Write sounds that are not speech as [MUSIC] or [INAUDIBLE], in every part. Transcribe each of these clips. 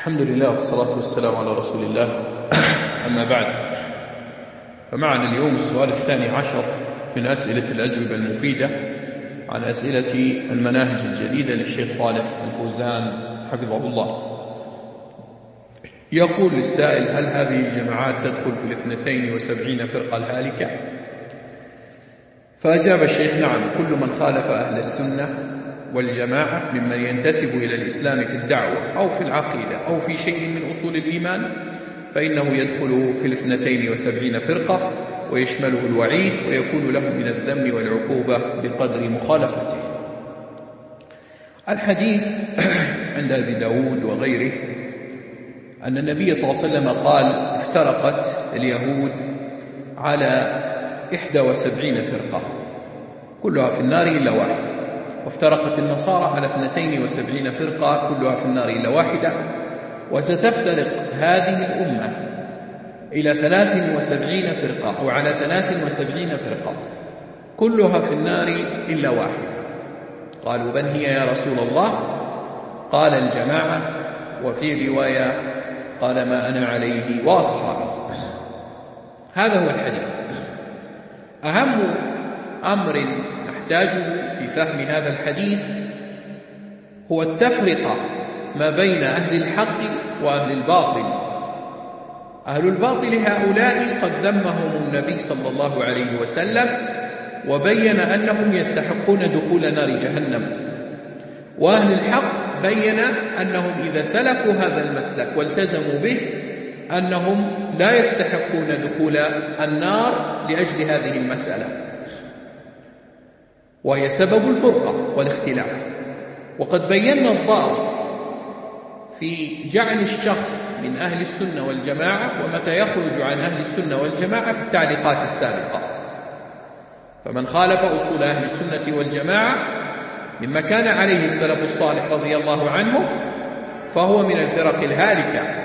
الحمد لله والصلاة والسلام على رسول الله. أما بعد فمعنا اليوم السؤال الثاني عشر من أسئلة الأجوبة المفيدة عن أسئلة المناهج الجديدة للشيخ صالح الفوزان حفظه الله. يقول السائل هل هذه الجماعات تدخل في الاثنتين وسبعين فرقة الهالكة؟ فأجاب الشيخ نعم كل من خالف أهل السنة والجماعة ممن ينتسب إلى الإسلام في الدعوة أو في العقيدة أو في شيء من أصول الإيمان فإنه يدخل في الاثنتين وسبعين فرقة ويشمله الوعيد ويكون له من الذم والعقوبة بقدر مخالفته. الحديث [CLEARS THROAT] عند أبي داود وغيره أن النبي صلى الله عليه وسلم قال افترقت اليهود على إحدى وسبعين فرقة كلها في النار إلا واحد. وافترقت النصارى على اثنتين وسبعين فرقة كلها في النار إلا واحدة. وستفترق هذه الأمة إلى ثلاث وسبعين فرقة أو على ثلاث وسبعين فرقة. كلها في النار إلا واحدة. قالوا من هي يا رسول الله؟ قال الجماعة وفي رواية قال ما أنا عليه وأصحابي هذا هو الحديث. أهم أمر نحتاجه في فهم هذا الحديث هو التفرقة ما بين أهل الحق وأهل الباطل. أهل الباطل هؤلاء قد ذمهم النبي صلى الله عليه وسلم وبين أنهم يستحقون دخول نار جهنم وأهل الحق بين أنهم إذا سلكوا هذا المسلك والتزموا به أنهم لا يستحقون دخول النار لأجل هذه المسألة. وهي سبب الفرقة والاختلاف. وقد بينا الضابط في جعل الشخص من أهل السنة والجماعة ومتى يخرج عن أهل السنة والجماعة في التعليقات السابقة. فمن خالف أصول أهل السنة والجماعة مما كان عليه السلف الصالح رضي الله عنه فهو من الفرق الهالكة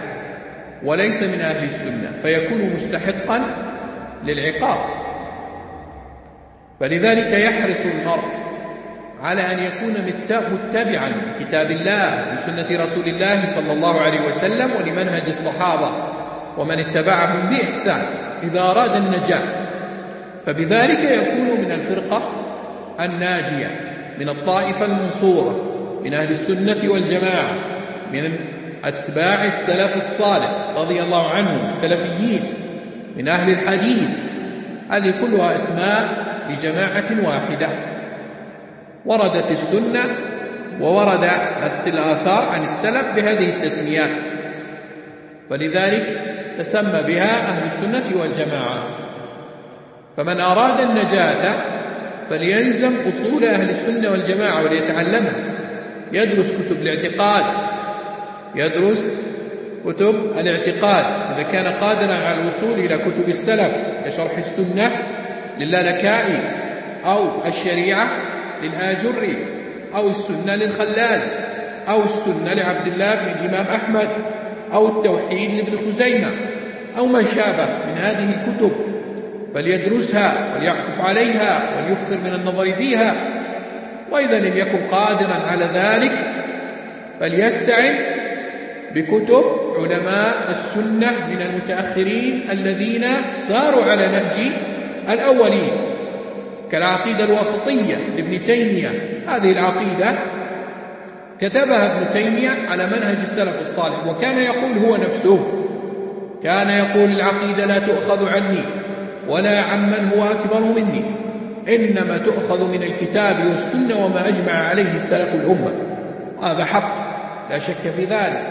وليس من أهل السنة فيكون مستحقا للعقاب. فلذلك يحرص المرء على أن يكون متبعا لكتاب الله لسنة رسول الله صلى الله عليه وسلم ولمنهج الصحابة ومن اتبعهم بإحسان إذا أراد النجاة. فبذلك يكون من الفرقة الناجية من الطائفة المنصورة من أهل السنة والجماعة من أتباع السلف الصالح رضي الله عنهم السلفيين من أهل الحديث. هذه كلها أسماء لجماعة واحدة. وردت السنة وورد الآثار عن السلف بهذه التسميات ولذلك تسمى بها أهل السنة والجماعة. فمن أراد النجاة فليلزم أصول أهل السنة والجماعة وليتعلمها. يدرس كتب الاعتقاد. يدرس كتب الاعتقاد. إذا كان قادرا على الوصول إلى كتب السلف كشرح السنة للالكائي أو الشريعة للآجري أو السنة للخلال أو السنة لعبد الله بن الإمام أحمد أو التوحيد لابن خزيمة أو ما شابه من هذه الكتب فليدرسها وليعكف عليها وليكثر من النظر فيها وإذا لم يكن قادرا على ذلك فليستعن بكتب علماء السنة من المتأخرين الذين ساروا على نهج الأولين كالعقيدة الوسطية لابن تيمية. هذه العقيدة كتبها ابن تيمية على منهج السلف الصالح وكان يقول هو نفسه كان يقول العقيدة لا تؤخذ عني ولا عمن هو أكبر مني إنما تؤخذ من الكتاب والسنة وما أجمع عليه السلف الأمة. هذا حق لا شك في ذلك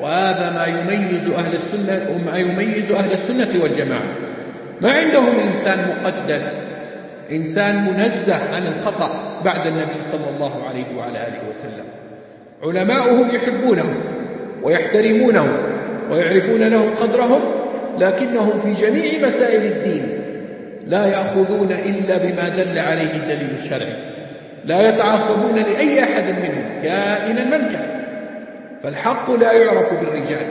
وهذا ما يميز أهل السنة وما يميز أهل السنة والجماعة. ما عندهم إنسان مقدس إنسان منزه عن الخطأ بعد النبي صلى الله عليه وعلى آله وسلم. علماؤهم يحبونهم ويحترمونهم ويعرفون لهم قدرهم لكنهم في جميع مسائل الدين لا يأخذون إلا بما دل عليه الدليل الشرعي. لا يتعصبون لأي أحد منهم كائنا من كان. فالحق لا يعرف بالرجال.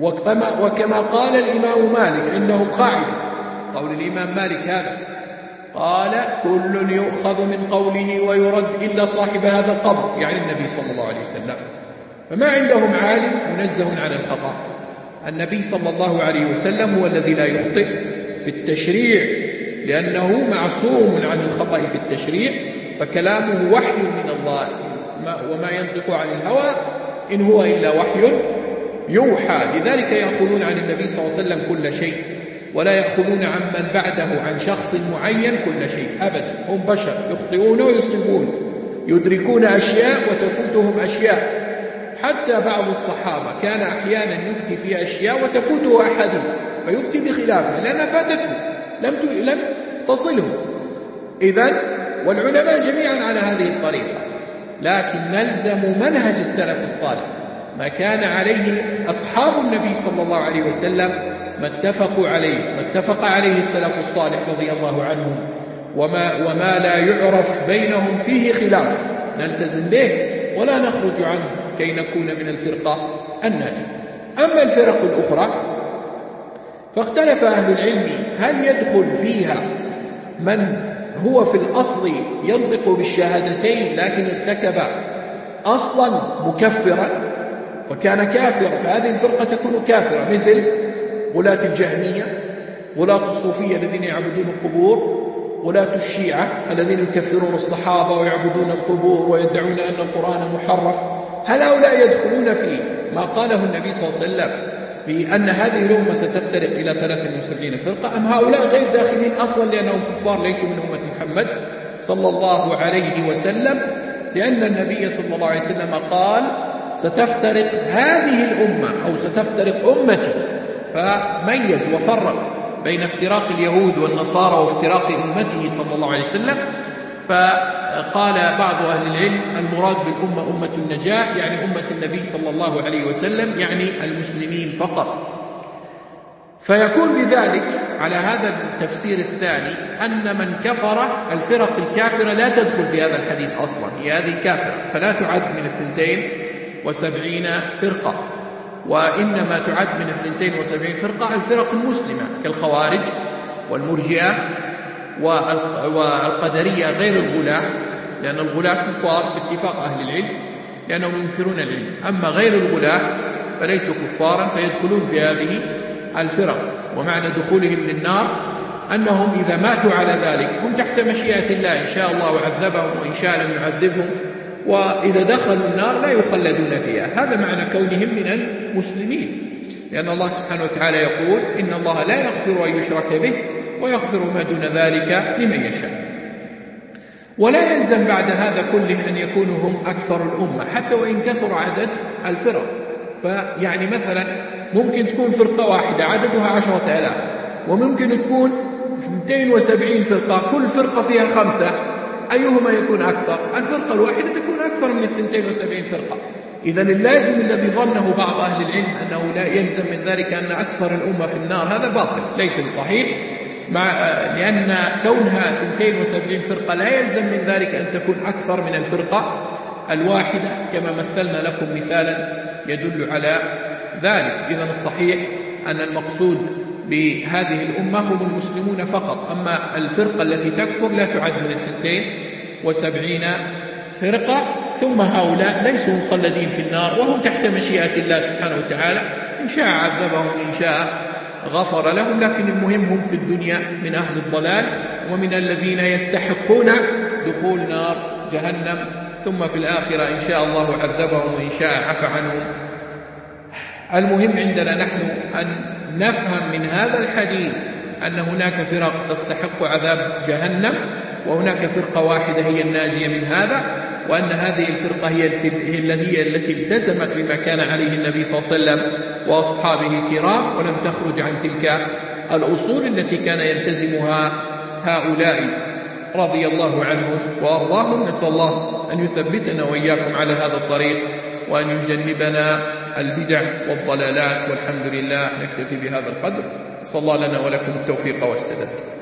وكما, قال الإمام مالك عنده قاعدة قول الإمام مالك هذا. قال كل يؤخذ من قوله ويرد إلا صاحب هذا القبر يعني النبي صلى الله عليه وسلم. فما عندهم عالم منزه عن الخطأ. النبي صلى الله عليه وسلم هو الذي لا يخطئ في التشريع لأنه معصوم عن الخطأ في التشريع فكلامه وحي من الله. وما ينطق عن الهوى إن هو إلا وحي يوحى. لذلك يأخذون عن النبي صلى الله عليه وسلم كل شيء. ولا يأخذون عن من بعده عن شخص معين كل شيء أبدا. هم بشر يخطئون ويصيبون يدركون أشياء وتفوتهم أشياء. حتى بعض الصحابة كان أحيانا يفتي في أشياء وتفوته أحاديث فيفتي بخلافها لأنها فاتته لم لم تصله. إذا والعلماء جميعا على هذه الطريقة. لكن نلزم منهج السلف الصالح. ما كان عليه أصحاب النبي صلى الله عليه وسلم ما اتفقوا عليه ما اتفق عليه السلف الصالح رضي الله عنهم. وما, وما لا يعرف بينهم فيه خلاف. نلتزم به ولا نخرج عنه كي نكون من الفرقة الناجية أما الفرق الأخرى فاختلف أهل العلم هل يدخل فيها من هو في الأصل ينطق بالشهادتين لكن ارتكب أصلا مكفرا فكان كافرا فهذه الفرقة تكون كافرة. مثل غلاة الجهمية غلاة الصوفية الذين يعبدون القبور غلاة الشيعة الذين يكفرون الصحابة ويعبدون القبور ويدعون أن القرآن محرف. هل هؤلاء يدخلون في ما قاله النبي صلى الله عليه وسلم بأن هذه الأمة ستفترق إلى 73 فرقة. أم هؤلاء غير داخلين أصلا لأنهم كفار ليسوا من أمة محمد صلى الله عليه وسلم؟ لأن النبي صلى الله عليه وسلم قال ستفترق هذه الأمة أو ستفترق أمتي. فميز وفرق بين افتراق اليهود والنصارى وافتراق أمته صلى الله عليه وسلم. فقال بعض أهل العلم المراد بالأمة أمة النجاة يعني أمة النبي صلى الله عليه وسلم يعني المسلمين فقط. فيكون بذلك على هذا التفسير الثاني أن من كفر الفرق الكافرة لا تدخل في هذا الحديث أصلا هي هذه كافرة فلا تعد من الثنتين وسبعين فرقة. وإنما تعد من الثنتين وسبعين فرقة الفرق المسلمة كالخوارج والمرجئة والقدرية غير الغلاة لأن الغلاة كفار باتفاق أهل العلم لأنهم ينكرون العلم. أما غير الغلاة فليسوا كفارا فيدخلون في هذه الفرق. ومعنى دخولهم للنار أنهم إذا ماتوا على ذلك هم تحت مشيئة الله إن شاء الله عذبهم وإن شاء لم يعذبهم وإذا دخلوا النار لا يخلدون فيها. هذا معنى كونهم من المسلمين. لأن الله سبحانه وتعالى يقول إن الله لا يغفر أن يشرك به ويغفر ما دون ذلك لمن يشاء. ولا يلزم بعد هذا كله أن يكونوا هم أكثر الأمة حتى وإن كثر عدد الفرق. فيعني مثلا ممكن تكون فرقة واحدة عددها عشرة آلاف وممكن تكون 270 فرقة كل فرقة فيها خمسة. أيهما يكون أكثر؟ الفرقة الواحدة تكون أكثر من 72 فرقة. إذا اللازم الذي ظنه بعض أهل العلم أنه لا يلزم من ذلك أن أكثر الأمة في النار. هذا باطل ليس بصحيح. مع لأن كونها 72 فرقة لا يلزم من ذلك أن تكون أكثر من الفرقة الواحدة. كما مثلنا لكم مثالا يدل على ذلك. إذا الصحيح أن المقصود بهذه الأمة هم المسلمون فقط. أما الفرقة التي تكفر لا تعد من الثنتين وسبعين فرقة ثم هؤلاء ليسوا مخلدين في النار وهم تحت مشيئة الله سبحانه وتعالى. إن شاء عذبهم وإن شاء غفر لهم لكن المهم هم في الدنيا من أهل الضلال ومن الذين يستحقون دخول نار جهنم. ثم في الآخرة إن شاء الله عذبهم وإن شاء عفى عنهم. المهم عندنا نحن أن نفهم من هذا الحديث أن هناك فرق تستحق عذاب جهنم. وهناك فرقة واحدة هي الناجية من هذا وأن هذه الفرقة هي التي التي التزمت بما كان عليه النبي صلى الله عليه وسلم وأصحابه الكرام ولم تخرج عن تلك الأصول التي كان يلتزمها هؤلاء رضي الله عنهم وأرضاهم. نسأل الله أن يثبتنا وإياكم على هذا الطريق وأن يجنبنا البدع والضلالات والحمد لله نكتفي بهذا القدر. صلى الله لنا ولكم التوفيق والسداد.